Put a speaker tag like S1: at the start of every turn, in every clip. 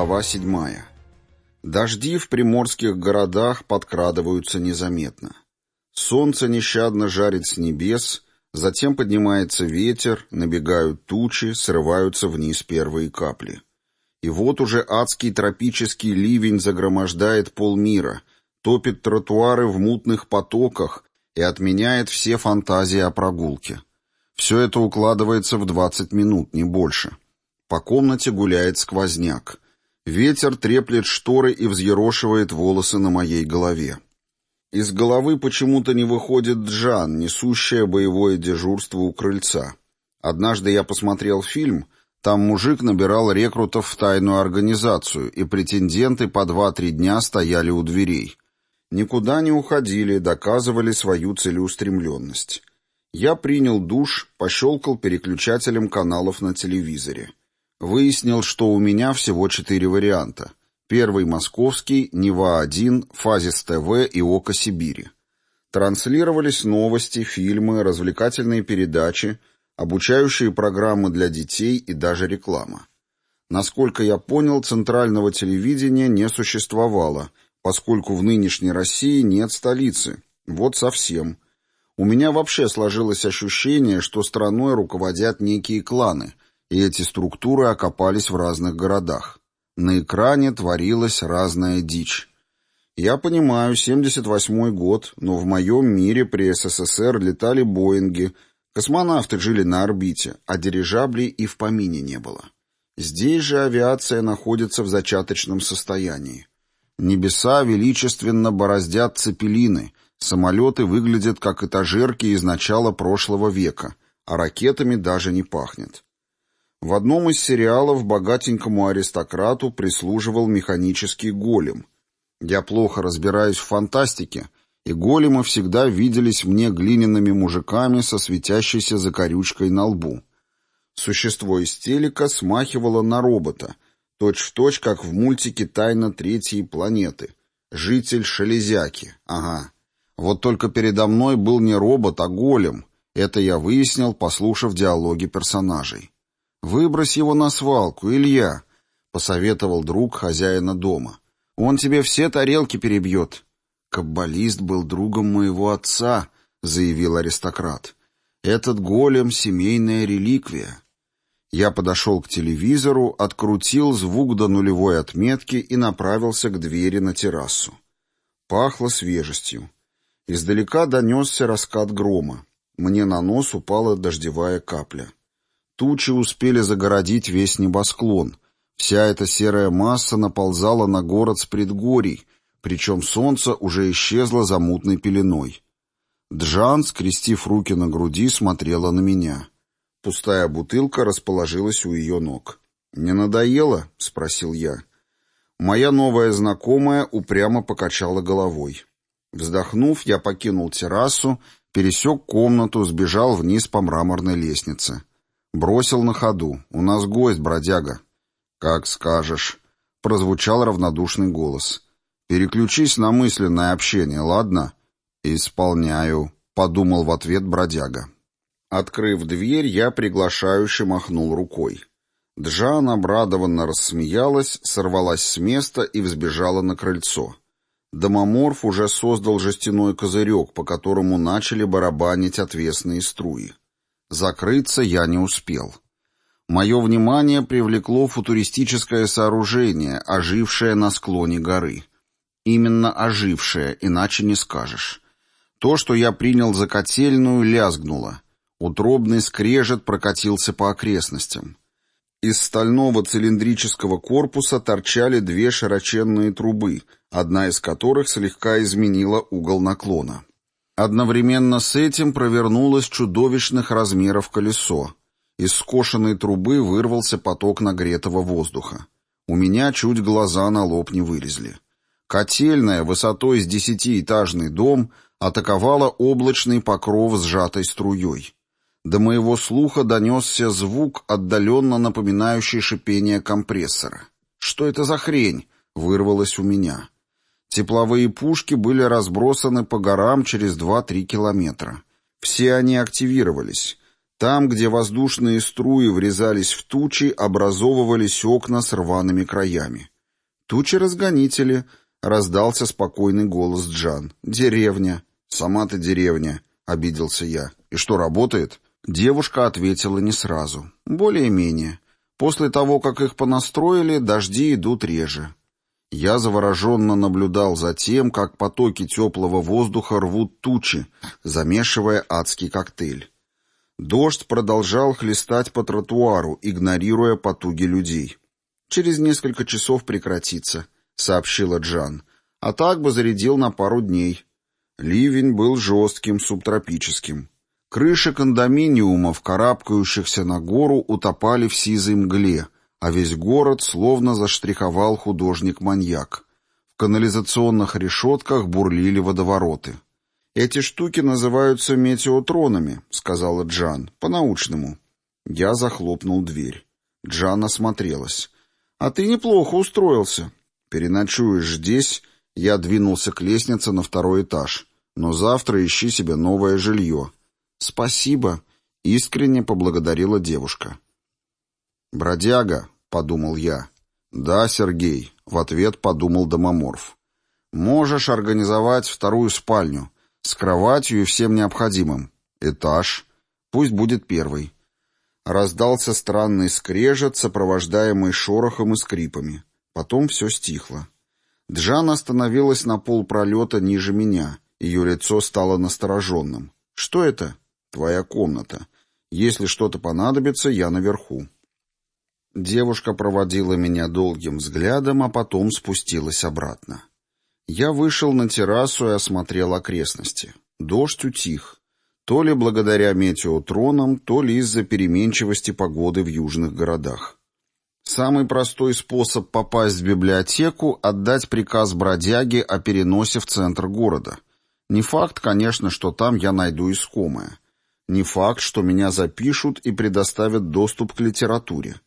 S1: Глава 7. Дожди в приморских городах подкрадываются незаметно. Солнце нещадно жарит с небес, затем поднимается ветер, набегают тучи, срываются вниз первые капли. И вот уже адский тропический ливень загромождает полмира, топит тротуары в мутных потоках и отменяет все фантазии о прогулке. Все это укладывается в 20 минут, не больше. По комнате гуляет сквозняк. Ветер треплет шторы и взъерошивает волосы на моей голове. Из головы почему-то не выходит Джан, несущая боевое дежурство у крыльца. Однажды я посмотрел фильм, там мужик набирал рекрутов в тайную организацию, и претенденты по два-три дня стояли у дверей. Никуда не уходили, доказывали свою целеустремленность. Я принял душ, пощелкал переключателем каналов на телевизоре. Выяснил, что у меня всего четыре варианта. Первый московский, Нева-1, Фазис ТВ и Око Сибири. Транслировались новости, фильмы, развлекательные передачи, обучающие программы для детей и даже реклама. Насколько я понял, центрального телевидения не существовало, поскольку в нынешней России нет столицы. Вот совсем. У меня вообще сложилось ощущение, что страной руководят некие кланы – и эти структуры окопались в разных городах. На экране творилась разная дичь. Я понимаю, 78-й год, но в моем мире при СССР летали Боинги, космонавты жили на орбите, а дирижаблей и в помине не было. Здесь же авиация находится в зачаточном состоянии. Небеса величественно бороздят цепелины, самолеты выглядят как этажерки из начала прошлого века, а ракетами даже не пахнет. В одном из сериалов богатенькому аристократу прислуживал механический голем. Я плохо разбираюсь в фантастике, и големы всегда виделись мне глиняными мужиками со светящейся закорючкой на лбу. Существо из телека смахивало на робота, точь-в-точь, точь, как в мультике «Тайна третьей планеты». Житель Шелезяки, ага. Вот только передо мной был не робот, а голем. Это я выяснил, послушав диалоги персонажей. «Выбрось его на свалку, Илья», — посоветовал друг хозяина дома. «Он тебе все тарелки перебьет». «Каббалист был другом моего отца», — заявил аристократ. «Этот голем — семейная реликвия». Я подошел к телевизору, открутил звук до нулевой отметки и направился к двери на террасу. Пахло свежестью. Издалека донесся раскат грома. Мне на нос упала дождевая капля. Тучи успели загородить весь небосклон. Вся эта серая масса наползала на город с предгорий, причем солнце уже исчезло за мутной пеленой. Джан, скрестив руки на груди, смотрела на меня. Пустая бутылка расположилась у ее ног. «Не надоело?» — спросил я. Моя новая знакомая упрямо покачала головой. Вздохнув, я покинул террасу, пересек комнату, сбежал вниз по мраморной лестнице. Бросил на ходу. «У нас гость, бродяга». «Как скажешь», — прозвучал равнодушный голос. «Переключись на мысленное общение, ладно?» «Исполняю», — подумал в ответ бродяга. Открыв дверь, я приглашающе махнул рукой. Джан обрадованно рассмеялась, сорвалась с места и взбежала на крыльцо. Домоморф уже создал жестяной козырек, по которому начали барабанить отвесные струи. Закрыться я не успел. Мое внимание привлекло футуристическое сооружение, ожившее на склоне горы. Именно ожившее, иначе не скажешь. То, что я принял за котельную, лязгнуло. Утробный скрежет прокатился по окрестностям. Из стального цилиндрического корпуса торчали две широченные трубы, одна из которых слегка изменила угол наклона. Одновременно с этим провернулось чудовищных размеров колесо. Из скошенной трубы вырвался поток нагретого воздуха. У меня чуть глаза на лоб не вылезли. Котельная, высотой с десятиэтажный дом, атаковала облачный покров сжатой струей. До моего слуха донесся звук, отдаленно напоминающий шипение компрессора. «Что это за хрень?» — вырвалось у меня. Тепловые пушки были разбросаны по горам через 2-3 километра. Все они активировались. Там, где воздушные струи врезались в тучи, образовывались окна с рваными краями. «Тучи-разгонители», — раздался спокойный голос Джан. «Деревня». «Сама ты деревня», — обиделся я. «И что, работает?» Девушка ответила не сразу. «Более-менее. После того, как их понастроили, дожди идут реже. Я завороженно наблюдал за тем, как потоки теплого воздуха рвут тучи, замешивая адский коктейль. Дождь продолжал хлестать по тротуару, игнорируя потуги людей. «Через несколько часов прекратится», — сообщила Джан. «А так бы зарядил на пару дней». Ливень был жестким, субтропическим. Крыши кондоминиумов, карабкающихся на гору, утопали в сизой мгле — а весь город словно заштриховал художник-маньяк. В канализационных решетках бурлили водовороты. «Эти штуки называются метеотронами», — сказала Джан, — «по-научному». Я захлопнул дверь. Джан осмотрелась. «А ты неплохо устроился. Переночуешь здесь?» Я двинулся к лестнице на второй этаж. «Но завтра ищи себе новое жилье». «Спасибо», — искренне поблагодарила девушка. «Бродяга», — подумал я. «Да, Сергей», — в ответ подумал домоморф. «Можешь организовать вторую спальню, с кроватью и всем необходимым. Этаж. Пусть будет первый». Раздался странный скрежет, сопровождаемый шорохом и скрипами. Потом все стихло. Джан остановилась на полпролета ниже меня. Ее лицо стало настороженным. «Что это?» «Твоя комната. Если что-то понадобится, я наверху». Девушка проводила меня долгим взглядом, а потом спустилась обратно. Я вышел на террасу и осмотрел окрестности. Дождь утих. То ли благодаря метеотронам, то ли из-за переменчивости погоды в южных городах. Самый простой способ попасть в библиотеку — отдать приказ бродяге о переносе в центр города. Не факт, конечно, что там я найду искомое. Не факт, что меня запишут и предоставят доступ к литературе.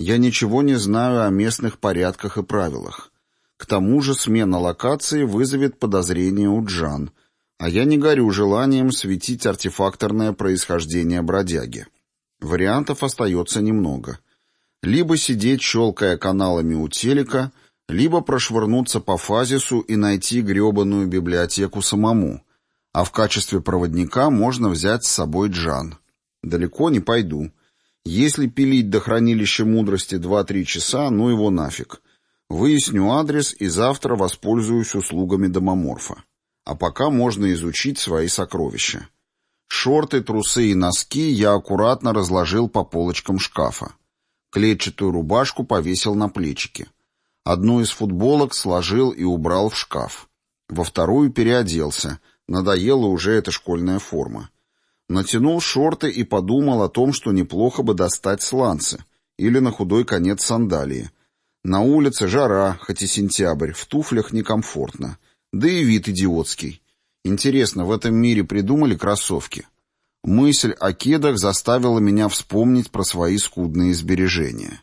S1: Я ничего не знаю о местных порядках и правилах. К тому же смена локации вызовет подозрение у Джан, а я не горю желанием светить артефакторное происхождение бродяги. Вариантов остается немного. Либо сидеть, щелкая каналами у телека, либо прошвырнуться по фазису и найти гребаную библиотеку самому, а в качестве проводника можно взять с собой Джан. Далеко не пойду. Если пилить до хранилища мудрости 2-3 часа, ну его нафиг. Выясню адрес и завтра воспользуюсь услугами домоморфа. А пока можно изучить свои сокровища. Шорты, трусы и носки я аккуратно разложил по полочкам шкафа. Клетчатую рубашку повесил на плечики. Одну из футболок сложил и убрал в шкаф. Во вторую переоделся. Надоела уже эта школьная форма. Натянул шорты и подумал о том, что неплохо бы достать сланцы или на худой конец сандалии. На улице жара, хоть и сентябрь, в туфлях некомфортно. Да и вид идиотский. Интересно, в этом мире придумали кроссовки? Мысль о кедах заставила меня вспомнить про свои скудные сбережения.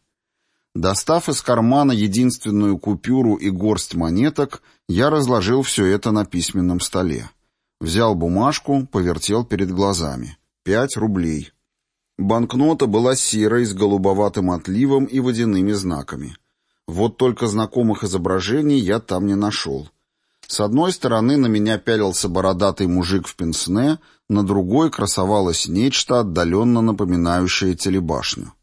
S1: Достав из кармана единственную купюру и горсть монеток, я разложил все это на письменном столе. Взял бумажку, повертел перед глазами. Пять рублей. Банкнота была серой, с голубоватым отливом и водяными знаками. Вот только знакомых изображений я там не нашел. С одной стороны на меня пялился бородатый мужик в пенсне, на другой красовалось нечто, отдаленно напоминающее телебашню.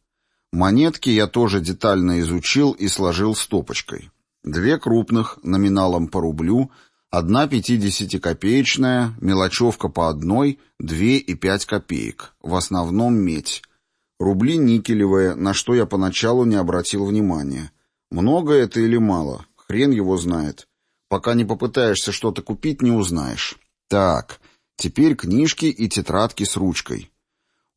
S1: Монетки я тоже детально изучил и сложил стопочкой. Две крупных, номиналом по рублю, Одна пятидесятикопеечная, мелочевка по одной, две и пять копеек. В основном медь. Рубли никелевые, на что я поначалу не обратил внимания. Много это или мало? Хрен его знает. Пока не попытаешься что-то купить, не узнаешь. Так, теперь книжки и тетрадки с ручкой.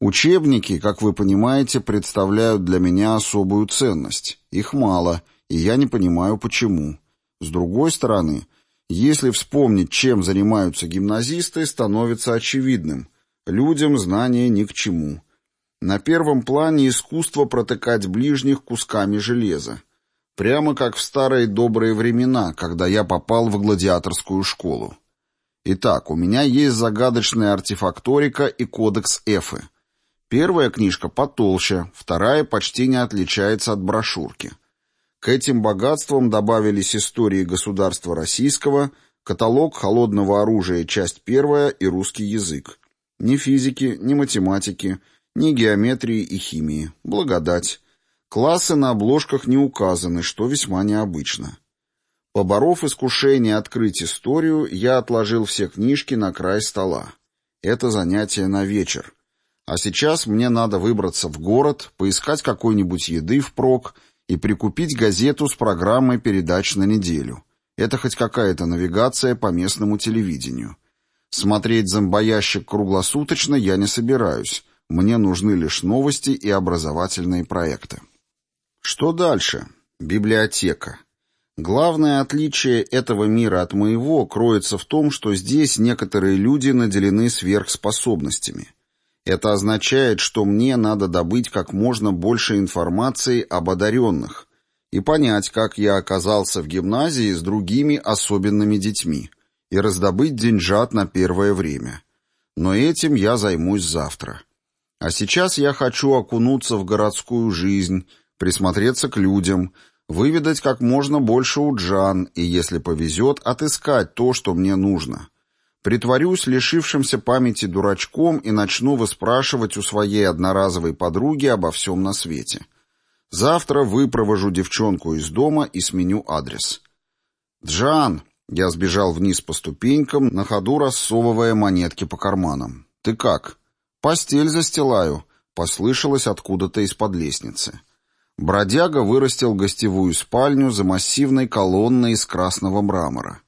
S1: Учебники, как вы понимаете, представляют для меня особую ценность. Их мало, и я не понимаю, почему. С другой стороны, если вспомнить, чем занимаются гимназисты, становится очевидным. Людям знания ни к чему. На первом плане искусство протыкать ближних кусками железа. Прямо как в старые добрые времена, когда я попал в гладиаторскую школу. Итак, у меня есть загадочная артефакторика и кодекс Эфы. Первая книжка потолще, вторая почти не отличается от брошюрки. К этим богатствам добавились истории государства российского, каталог холодного оружия, часть первая и русский язык. Ни физики, ни математики, ни геометрии и химии. Благодать. Классы на обложках не указаны, что весьма необычно. Поборов искушение открыть историю, я отложил все книжки на край стола. Это занятие на вечер. А сейчас мне надо выбраться в город, поискать какой-нибудь еды впрок и прикупить газету с программой передач на неделю. Это хоть какая-то навигация по местному телевидению. Смотреть зомбоящик круглосуточно я не собираюсь. Мне нужны лишь новости и образовательные проекты. Что дальше? Библиотека. Главное отличие этого мира от моего кроется в том, что здесь некоторые люди наделены сверхспособностями. Это означает, что мне надо добыть как можно больше информации об одаренных и понять, как я оказался в гимназии с другими особенными детьми, и раздобыть деньжат на первое время. Но этим я займусь завтра. А сейчас я хочу окунуться в городскую жизнь, присмотреться к людям – выведать как можно больше у Джан и, если повезет, отыскать то, что мне нужно. Притворюсь лишившимся памяти дурачком и начну выспрашивать у своей одноразовой подруги обо всем на свете. Завтра выпровожу девчонку из дома и сменю адрес. «Джан!» — я сбежал вниз по ступенькам, на ходу рассовывая монетки по карманам. «Ты как?» «Постель застилаю», — послышалось откуда-то из-под лестницы. Бродяга вырастил гостевую спальню за массивной колонной из красного мрамора.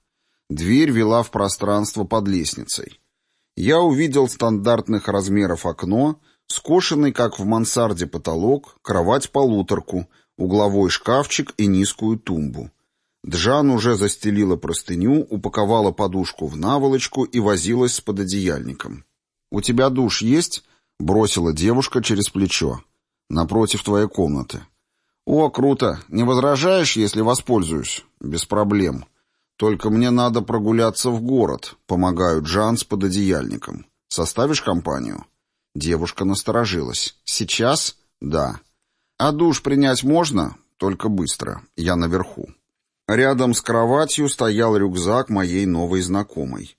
S1: Дверь вела в пространство под лестницей. Я увидел стандартных размеров окно, скошенный, как в мансарде, потолок, кровать-полуторку, угловой шкафчик и низкую тумбу. Джан уже застелила простыню, упаковала подушку в наволочку и возилась с пододеяльником. «У тебя душ есть?» — бросила девушка через плечо. «Напротив твоей комнаты». «О, круто! Не возражаешь, если воспользуюсь?» «Без проблем. Только мне надо прогуляться в город», — помогаю Джан с пододеяльником. «Составишь компанию?» Девушка насторожилась. «Сейчас?» «Да». «А душ принять можно?» «Только быстро. Я наверху». Рядом с кроватью стоял рюкзак моей новой знакомой.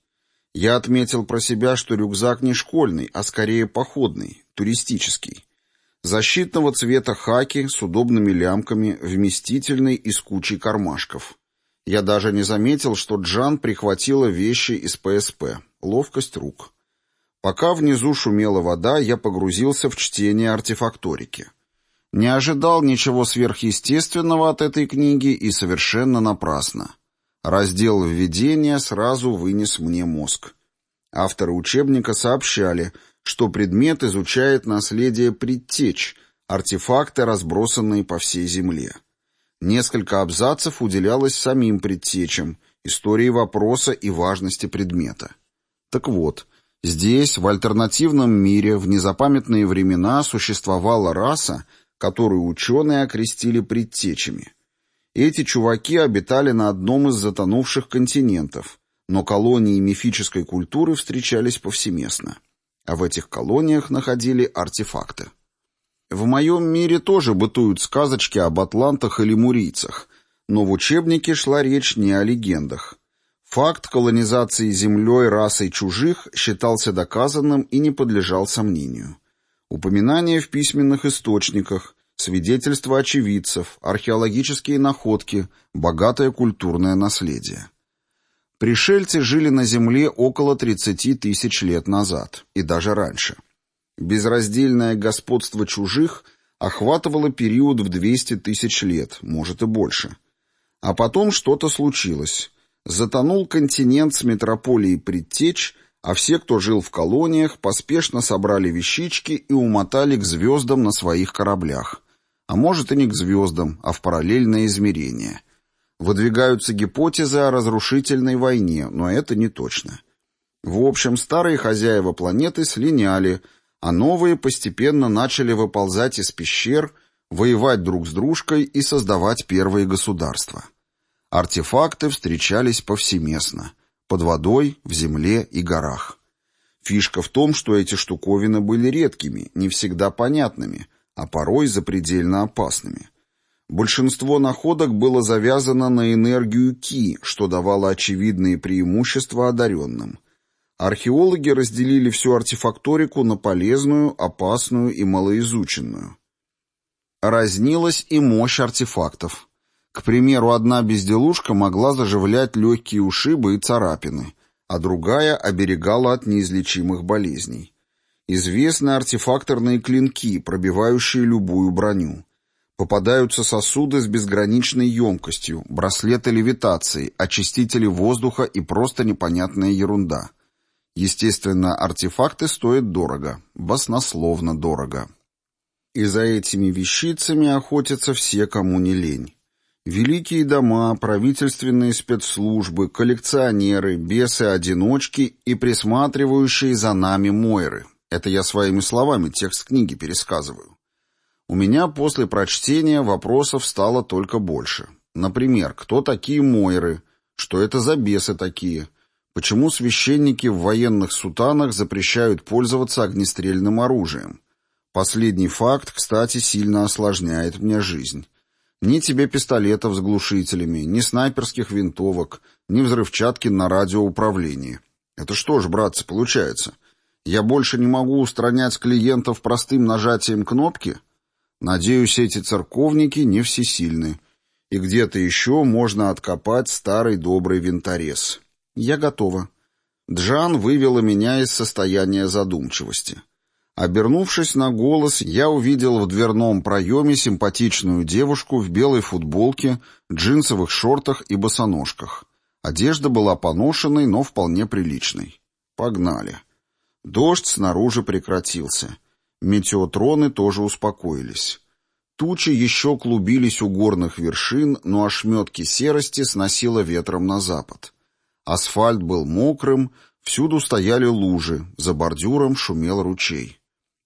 S1: Я отметил про себя, что рюкзак не школьный, а скорее походный, туристический. Защитного цвета хаки с удобными лямками, вместительный и с кучей кармашков. Я даже не заметил, что Джан прихватила вещи из ПСП. Ловкость рук. Пока внизу шумела вода, я погрузился в чтение артефакторики. Не ожидал ничего сверхъестественного от этой книги и совершенно напрасно. Раздел введения сразу вынес мне мозг. Авторы учебника сообщали — что предмет изучает наследие предтеч, артефакты, разбросанные по всей Земле. Несколько абзацев уделялось самим предтечам, истории вопроса и важности предмета. Так вот, здесь, в альтернативном мире, в незапамятные времена существовала раса, которую ученые окрестили предтечами. Эти чуваки обитали на одном из затонувших континентов, но колонии мифической культуры встречались повсеместно а в этих колониях находили артефакты. В моем мире тоже бытуют сказочки об атлантах или мурийцах, но в учебнике шла речь не о легендах. Факт колонизации землей расой чужих считался доказанным и не подлежал сомнению. Упоминания в письменных источниках, свидетельства очевидцев, археологические находки, богатое культурное наследие. Пришельцы жили на Земле около 30 тысяч лет назад, и даже раньше. Безраздельное господство чужих охватывало период в 200 тысяч лет, может и больше. А потом что-то случилось. Затонул континент с метрополией предтеч, а все, кто жил в колониях, поспешно собрали вещички и умотали к звездам на своих кораблях. А может и не к звездам, а в параллельное измерение – Выдвигаются гипотезы о разрушительной войне, но это не точно. В общем, старые хозяева планеты слиняли, а новые постепенно начали выползать из пещер, воевать друг с дружкой и создавать первые государства. Артефакты встречались повсеместно, под водой, в земле и горах. Фишка в том, что эти штуковины были редкими, не всегда понятными, а порой запредельно опасными – Большинство находок было завязано на энергию Ки, что давало очевидные преимущества одаренным. Археологи разделили всю артефакторику на полезную, опасную и малоизученную. Разнилась и мощь артефактов. К примеру, одна безделушка могла заживлять легкие ушибы и царапины, а другая оберегала от неизлечимых болезней. Известны артефакторные клинки, пробивающие любую броню. Попадаются сосуды с безграничной емкостью, браслеты левитации, очистители воздуха и просто непонятная ерунда. Естественно, артефакты стоят дорого, баснословно дорого. И за этими вещицами охотятся все, кому не лень. Великие дома, правительственные спецслужбы, коллекционеры, бесы-одиночки и присматривающие за нами Мойры. Это я своими словами текст книги пересказываю. У меня после прочтения вопросов стало только больше. Например, кто такие Мойры? Что это за бесы такие? Почему священники в военных сутанах запрещают пользоваться огнестрельным оружием? Последний факт, кстати, сильно осложняет мне жизнь. Ни тебе пистолетов с глушителями, ни снайперских винтовок, ни взрывчатки на радиоуправлении. Это что ж, братцы, получается? Я больше не могу устранять клиентов простым нажатием кнопки? Надеюсь, эти церковники не всесильны. И где-то еще можно откопать старый добрый винторез. Я готова. Джан вывела меня из состояния задумчивости. Обернувшись на голос, я увидел в дверном проеме симпатичную девушку в белой футболке, джинсовых шортах и босоножках. Одежда была поношенной, но вполне приличной. Погнали. Дождь снаружи прекратился. Метеотроны тоже успокоились. Тучи еще клубились у горных вершин, но ошметки серости сносило ветром на запад. Асфальт был мокрым, всюду стояли лужи, за бордюром шумел ручей.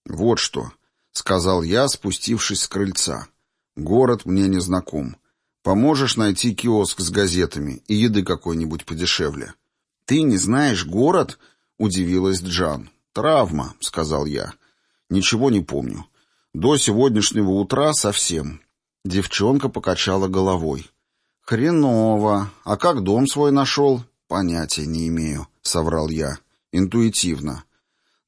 S1: «Вот что», — сказал я, спустившись с крыльца. «Город мне не знаком. Поможешь найти киоск с газетами и еды какой-нибудь подешевле». «Ты не знаешь город?» — удивилась Джан. «Травма», — сказал я. «Ничего не помню. До сегодняшнего утра совсем». Девчонка покачала головой. «Хреново. А как дом свой нашел?» «Понятия не имею», — соврал я. «Интуитивно».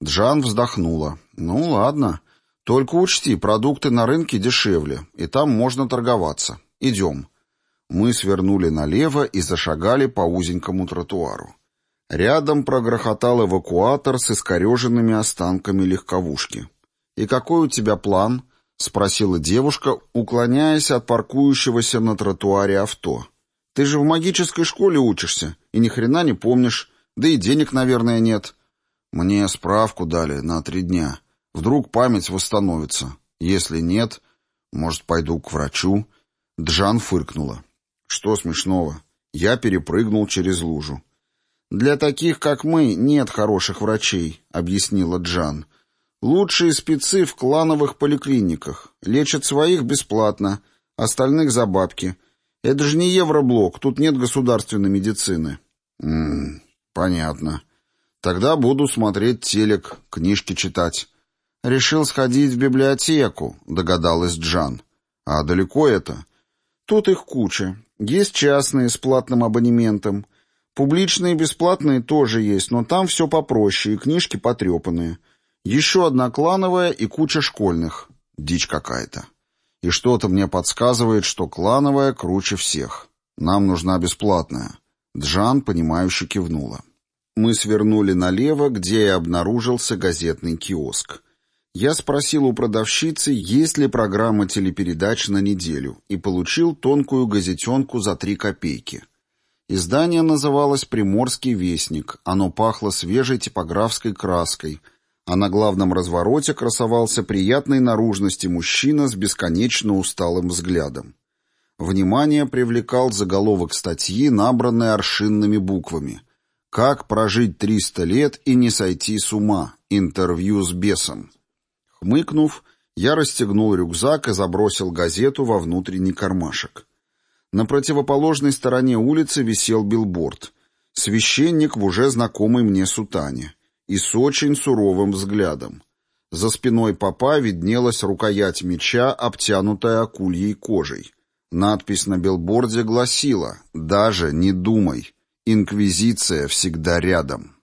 S1: Джан вздохнула. «Ну, ладно. Только учти, продукты на рынке дешевле, и там можно торговаться. Идем». Мы свернули налево и зашагали по узенькому тротуару. Рядом прогрохотал эвакуатор с искореженными останками легковушки. «И какой у тебя план?» — спросила девушка, уклоняясь от паркующегося на тротуаре авто. «Ты же в магической школе учишься, и ни хрена не помнишь, да и денег, наверное, нет». «Мне справку дали на три дня. Вдруг память восстановится. Если нет, может, пойду к врачу?» Джан фыркнула. «Что смешного? Я перепрыгнул через лужу». «Для таких, как мы, нет хороших врачей», — объяснила Джан. «Лучшие спецы в клановых поликлиниках. Лечат своих бесплатно, остальных за бабки. Это же не Евроблок, тут нет государственной медицины». «Ммм, понятно. Тогда буду смотреть телек, книжки читать». «Решил сходить в библиотеку», — догадалась Джан. «А далеко это?» «Тут их куча. Есть частные с платным абонементом». Публичные и бесплатные тоже есть, но там все попроще, и книжки потрепанные. Еще одна клановая и куча школьных. Дичь какая-то. И что-то мне подсказывает, что клановая круче всех. Нам нужна бесплатная. Джан, понимающе кивнула. Мы свернули налево, где и обнаружился газетный киоск. Я спросил у продавщицы, есть ли программа телепередач на неделю, и получил тонкую газетенку за три копейки — Издание называлось «Приморский вестник». Оно пахло свежей типографской краской, а на главном развороте красовался приятной наружности мужчина с бесконечно усталым взглядом. Внимание привлекал заголовок статьи, набранной аршинными буквами. «Как прожить 300 лет и не сойти с ума? Интервью с бесом». Хмыкнув, я расстегнул рюкзак и забросил газету во внутренний кармашек. На противоположной стороне улицы висел билборд. Священник в уже знакомой мне сутане. И с очень суровым взглядом. За спиной попа виднелась рукоять меча, обтянутая акульей кожей. Надпись на билборде гласила «Даже не думай, инквизиция всегда рядом».